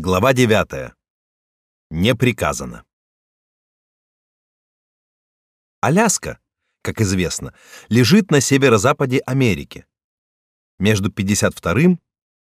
Глава 9. Не приказано. Аляска, как известно, лежит на северо-западе Америки, между 52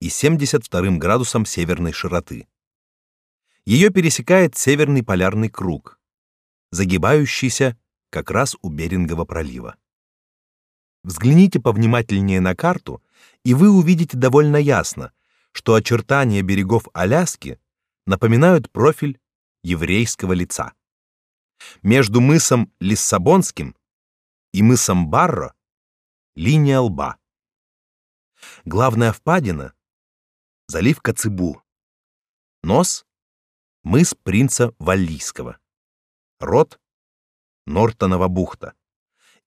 и 72 градусом северной широты. Ее пересекает Северный полярный круг, загибающийся как раз у Берингова пролива. Взгляните повнимательнее на карту, и вы увидите довольно ясно, что очертания берегов Аляски напоминают профиль еврейского лица. Между мысом Лиссабонским и мысом Барро линия лба. Главная впадина залив Коцебу. Нос мыс принца Валлийского. Рот Нортонова бухта.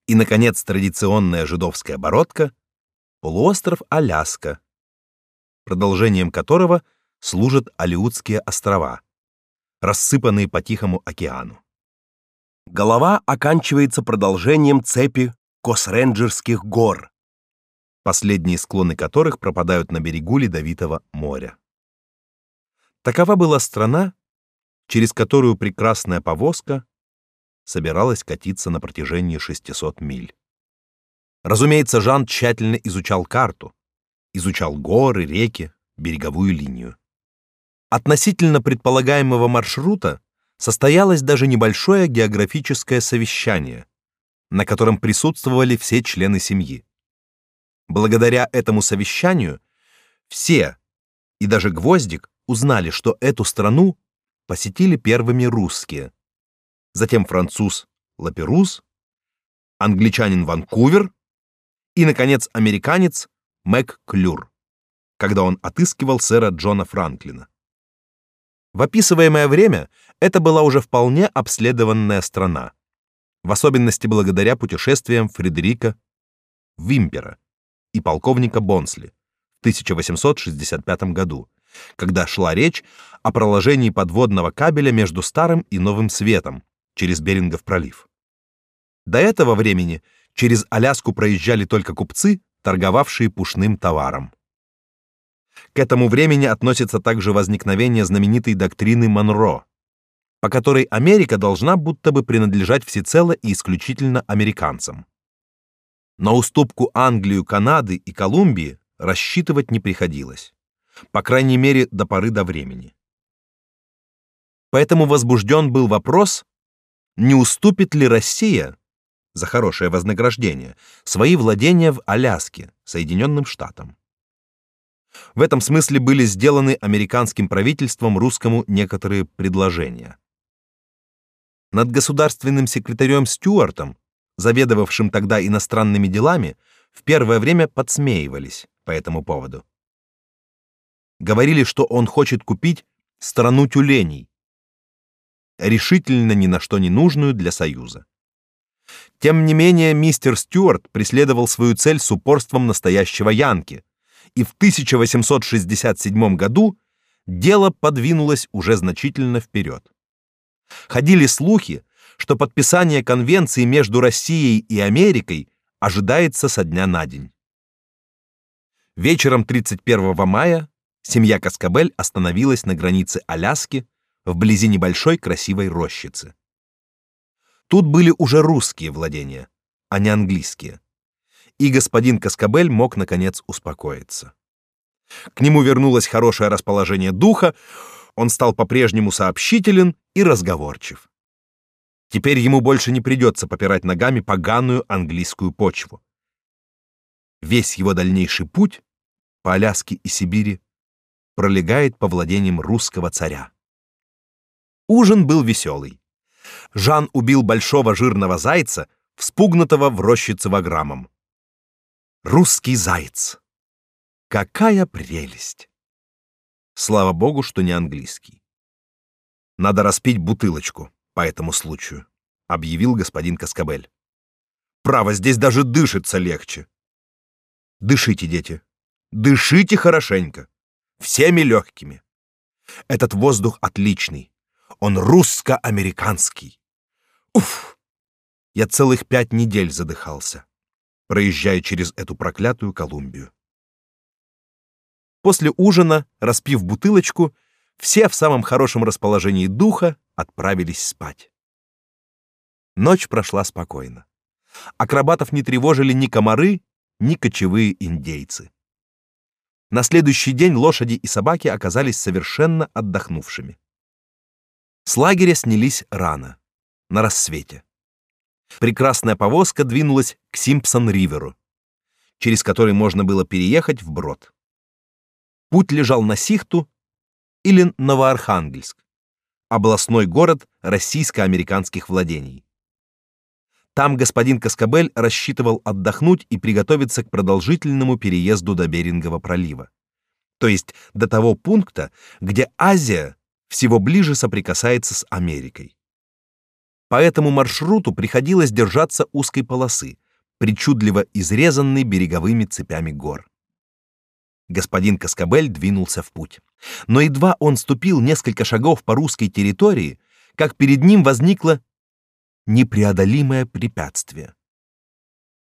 И наконец традиционная жидовская бородка полуостров Аляска продолжением которого служат Алиутские острова, рассыпанные по Тихому океану. Голова оканчивается продолжением цепи Косренджерских гор, последние склоны которых пропадают на берегу Ледовитого моря. Такова была страна, через которую прекрасная повозка собиралась катиться на протяжении 600 миль. Разумеется, Жан тщательно изучал карту, изучал горы, реки, береговую линию. Относительно предполагаемого маршрута состоялось даже небольшое географическое совещание, на котором присутствовали все члены семьи. Благодаря этому совещанию все, и даже Гвоздик, узнали, что эту страну посетили первыми русские, затем француз Лаперус, англичанин Ванкувер и, наконец, американец Мэг Клюр, когда он отыскивал сэра Джона Франклина. В описываемое время это была уже вполне обследованная страна, в особенности благодаря путешествиям Фредерика Вимпера и полковника Бонсли в 1865 году, когда шла речь о проложении подводного кабеля между Старым и Новым Светом через Берингов пролив. До этого времени через Аляску проезжали только купцы, торговавшие пушным товаром. К этому времени относится также возникновение знаменитой доктрины Монро, по которой Америка должна будто бы принадлежать всецело и исключительно американцам. На уступку Англию, Канады и Колумбии рассчитывать не приходилось, по крайней мере, до поры до времени. Поэтому возбужден был вопрос, не уступит ли Россия за хорошее вознаграждение свои владения в Аляске, Соединенным Штатам. В этом смысле были сделаны американским правительством русскому некоторые предложения. Над государственным секретарем Стюартом, заведовавшим тогда иностранными делами, в первое время подсмеивались по этому поводу. Говорили, что он хочет купить страну тюленей, решительно ни на что не нужную для союза. Тем не менее, мистер Стюарт преследовал свою цель с упорством настоящего янки, и в 1867 году дело подвинулось уже значительно вперед. Ходили слухи, что подписание конвенции между Россией и Америкой ожидается со дня на день. Вечером 31 мая семья Каскабель остановилась на границе Аляски вблизи небольшой красивой рощицы. Тут были уже русские владения, а не английские. И господин Каскабель мог наконец успокоиться. К нему вернулось хорошее расположение духа, он стал по-прежнему сообщителен и разговорчив. Теперь ему больше не придется попирать ногами поганую английскую почву. Весь его дальнейший путь по Аляске и Сибири пролегает по владениям русского царя. Ужин был веселый. Жан убил большого жирного зайца, вспугнутого в рощице ваграмом. Русский заяц. Какая прелесть! Слава богу, что не английский. Надо распить бутылочку по этому случаю, объявил господин Каскабель. Право, здесь даже дышится легче. Дышите, дети. Дышите хорошенько. Всеми легкими. Этот воздух отличный. Он русско-американский. Уф! Я целых пять недель задыхался, проезжая через эту проклятую Колумбию. После ужина, распив бутылочку, все в самом хорошем расположении духа отправились спать. Ночь прошла спокойно. Акробатов не тревожили ни комары, ни кочевые индейцы. На следующий день лошади и собаки оказались совершенно отдохнувшими. С лагеря снялись рано, на рассвете. Прекрасная повозка двинулась к Симпсон-риверу, через который можно было переехать вброд. Путь лежал на Сихту или Новоархангельск, областной город российско-американских владений. Там господин Каскабель рассчитывал отдохнуть и приготовиться к продолжительному переезду до Берингового пролива, то есть до того пункта, где Азия всего ближе соприкасается с Америкой. По этому маршруту приходилось держаться узкой полосы, причудливо изрезанной береговыми цепями гор. Господин Каскабель двинулся в путь. Но едва он ступил несколько шагов по русской территории, как перед ним возникло непреодолимое препятствие.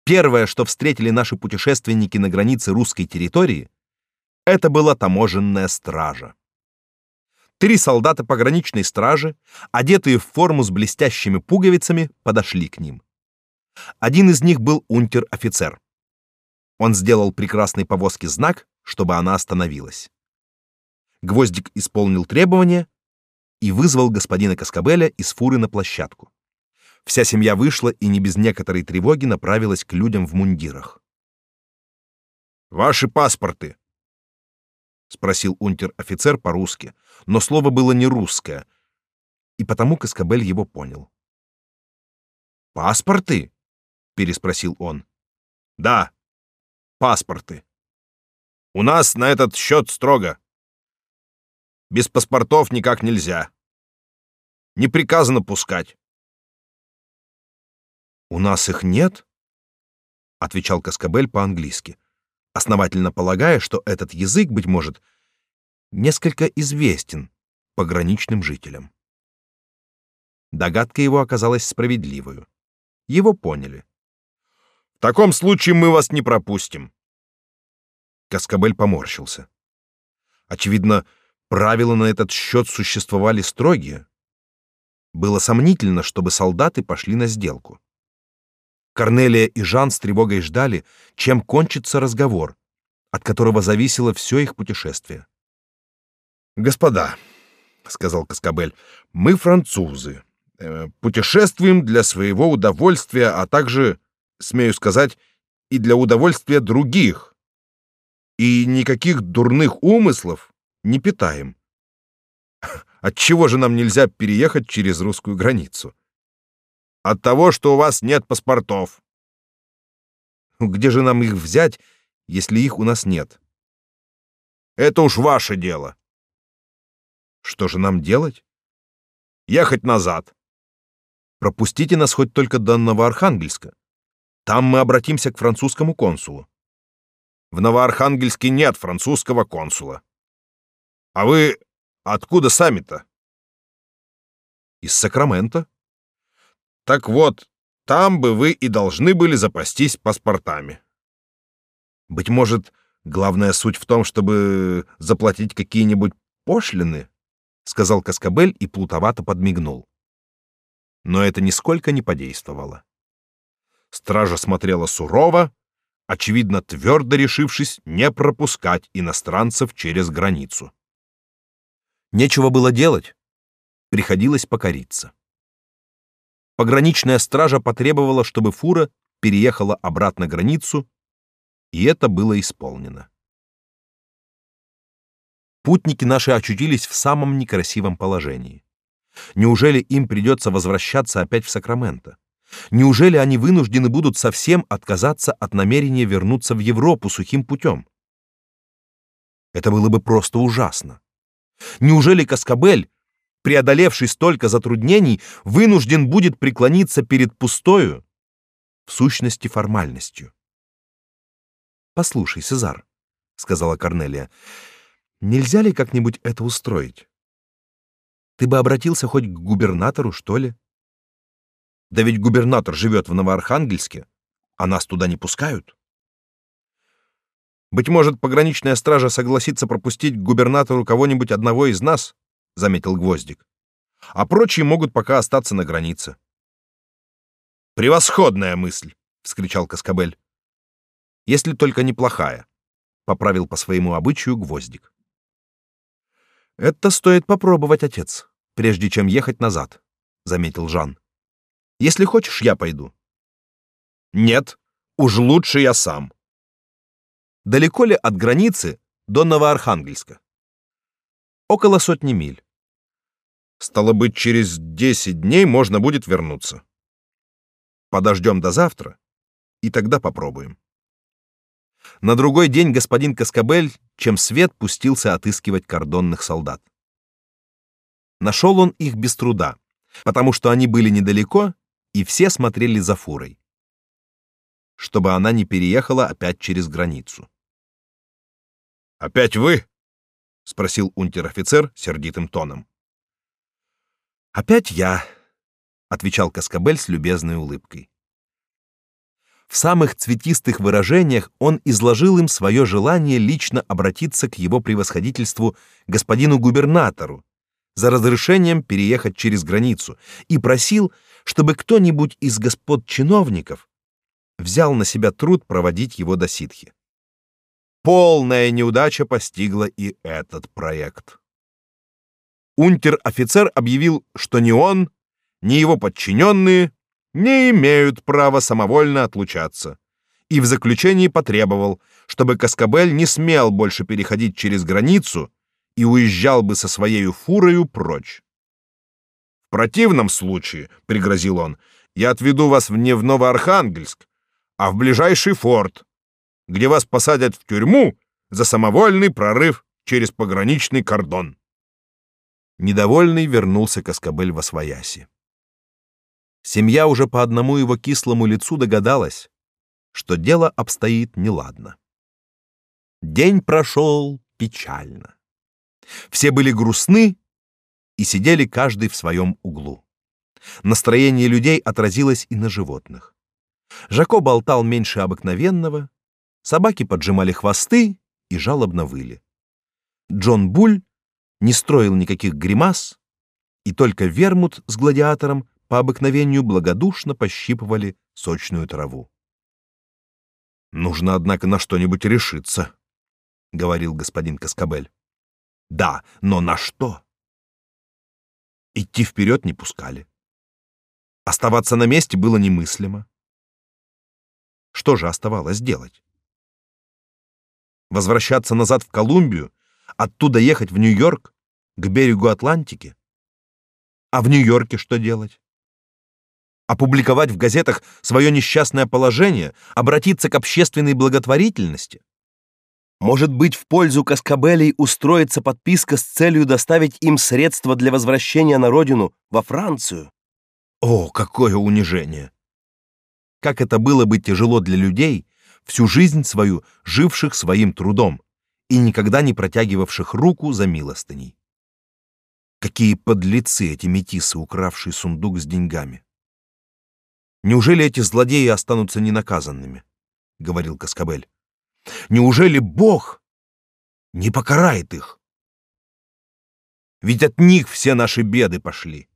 Первое, что встретили наши путешественники на границе русской территории, это была таможенная стража. Три солдата пограничной стражи, одетые в форму с блестящими пуговицами, подошли к ним. Один из них был унтер-офицер. Он сделал прекрасной повозке знак, чтобы она остановилась. Гвоздик исполнил требования и вызвал господина Каскабеля из фуры на площадку. Вся семья вышла и не без некоторой тревоги направилась к людям в мундирах. Ваши паспорты, спросил унтер-офицер по-русски, но слово было не русское, и потому Каскабель его понял. Паспорты? переспросил он. Да, паспорты. У нас на этот счет строго. Без паспортов никак нельзя. Не приказано пускать. У нас их нет, отвечал Каскабель по-английски, основательно полагая, что этот язык быть может несколько известен пограничным жителям. Догадка его оказалась справедливой. Его поняли. В таком случае мы вас не пропустим. Каскабель поморщился. Очевидно, правила на этот счет существовали строгие. Было сомнительно, чтобы солдаты пошли на сделку. Корнелия и Жан с тревогой ждали, чем кончится разговор, от которого зависело все их путешествие. «Господа», — сказал Каскабель, — «мы французы, э, путешествуем для своего удовольствия, а также, смею сказать, и для удовольствия других, и никаких дурных умыслов не питаем. Отчего же нам нельзя переехать через русскую границу? От того, что у вас нет паспортов. Где же нам их взять, если их у нас нет? Это уж ваше дело. Что же нам делать? Ехать назад. Пропустите нас хоть только до Новоархангельска. Там мы обратимся к французскому консулу. В Новоархангельске нет французского консула. А вы откуда сами-то? Из Сакрамента. Так вот, там бы вы и должны были запастись паспортами. Быть может, главная суть в том, чтобы заплатить какие-нибудь пошлины, сказал Каскабель и плутовато подмигнул. Но это нисколько не подействовало. Стража смотрела сурово, очевидно твердо решившись не пропускать иностранцев через границу. Нечего было делать, приходилось покориться. Пограничная стража потребовала, чтобы фура переехала обратно границу, и это было исполнено. Путники наши очутились в самом некрасивом положении. Неужели им придется возвращаться опять в Сакраменто? Неужели они вынуждены будут совсем отказаться от намерения вернуться в Европу сухим путем? Это было бы просто ужасно. Неужели Каскабель, преодолевший столько затруднений, вынужден будет преклониться перед пустою, в сущности формальностью? Послушай, Сезар, сказала Корнелия, нельзя ли как-нибудь это устроить? Ты бы обратился хоть к губернатору, что ли? Да ведь губернатор живет в Новоархангельске, а нас туда не пускают. Быть может, пограничная стража согласится пропустить к губернатору кого-нибудь одного из нас, заметил Гвоздик. А прочие могут пока остаться на границе. Превосходная мысль, вскричал Каскабель. Если только неплохая, поправил по своему обычаю Гвоздик. Это стоит попробовать, отец, прежде чем ехать назад, заметил Жан. Если хочешь, я пойду. Нет, уж лучше я сам. Далеко ли от границы до Новоархангельска? Около сотни миль. Стало быть, через десять дней можно будет вернуться. Подождем до завтра, и тогда попробуем. На другой день господин Каскабель, чем свет, пустился отыскивать кордонных солдат. Нашел он их без труда, потому что они были недалеко, и все смотрели за фурой чтобы она не переехала опять через границу. Опять вы? Спросил унтер-офицер сердитым тоном. Опять я, отвечал Каскабель с любезной улыбкой. В самых цветистых выражениях он изложил им свое желание лично обратиться к его превосходительству господину губернатору за разрешением переехать через границу и просил, чтобы кто-нибудь из господ чиновников взял на себя труд проводить его до ситхи. Полная неудача постигла и этот проект. Унтер-офицер объявил, что ни он, ни его подчиненные не имеют права самовольно отлучаться, и в заключении потребовал, чтобы Каскабель не смел больше переходить через границу и уезжал бы со своей фурою прочь. В противном случае, пригрозил он, я отведу вас в не в Новоархангельск, а в ближайший форт, где вас посадят в тюрьму за самовольный прорыв через пограничный кордон. Недовольный вернулся Каскабель во свояси. Семья уже по одному его кислому лицу догадалась, что дело обстоит неладно. День прошел печально. Все были грустны и сидели каждый в своем углу. Настроение людей отразилось и на животных. Жако болтал меньше обыкновенного, собаки поджимали хвосты и жалобно выли. Джон Буль не строил никаких гримас, и только Вермут с гладиатором по обыкновению благодушно пощипывали сочную траву. Нужно, однако, на что-нибудь решиться, говорил господин Каскабель. Да, но на что? Идти вперед не пускали. Оставаться на месте было немыслимо. Что же оставалось делать? Возвращаться назад в Колумбию, оттуда ехать в Нью-Йорк, к берегу Атлантики? А в Нью-Йорке что делать? Опубликовать в газетах свое несчастное положение, обратиться к общественной благотворительности? Может быть, в пользу Каскабелей устроится подписка с целью доставить им средства для возвращения на родину, во Францию? О, какое унижение! как это было бы тяжело для людей, всю жизнь свою живших своим трудом и никогда не протягивавших руку за милостыней. Какие подлецы эти метисы, укравшие сундук с деньгами. Неужели эти злодеи останутся ненаказанными? говорил Каскабель. Неужели Бог не покарает их? Ведь от них все наши беды пошли.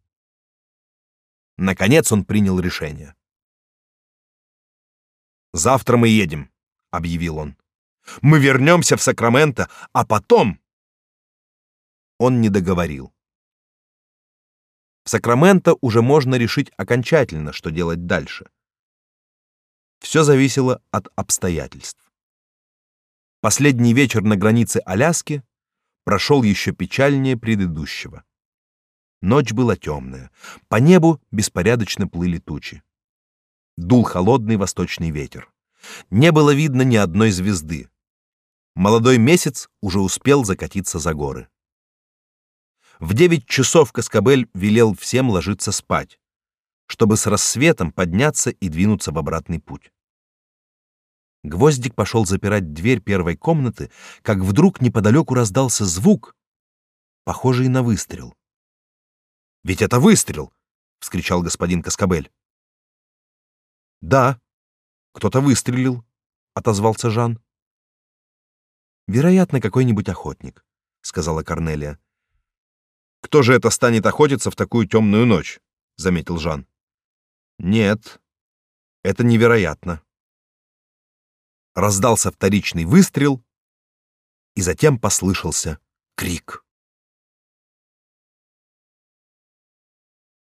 Наконец он принял решение. Завтра мы едем, объявил он. Мы вернемся в Сакраменто, а потом Он не договорил. В Сакраменто уже можно решить окончательно, что делать дальше. Все зависело от обстоятельств. Последний вечер на границе Аляски прошел еще печальнее предыдущего. Ночь была темная, по небу беспорядочно плыли тучи. Дул холодный восточный ветер. Не было видно ни одной звезды. Молодой месяц уже успел закатиться за горы. В девять часов Каскабель велел всем ложиться спать, чтобы с рассветом подняться и двинуться в обратный путь. Гвоздик пошел запирать дверь первой комнаты, как вдруг неподалеку раздался звук, похожий на выстрел. «Ведь это выстрел!» — вскричал господин Каскабель. Да, кто-то выстрелил, отозвался Жан. Вероятно, какой-нибудь охотник, сказала Корнелия. Кто же это станет охотиться в такую темную ночь? заметил Жан. Нет, это невероятно. Раздался вторичный выстрел, и затем послышался крик.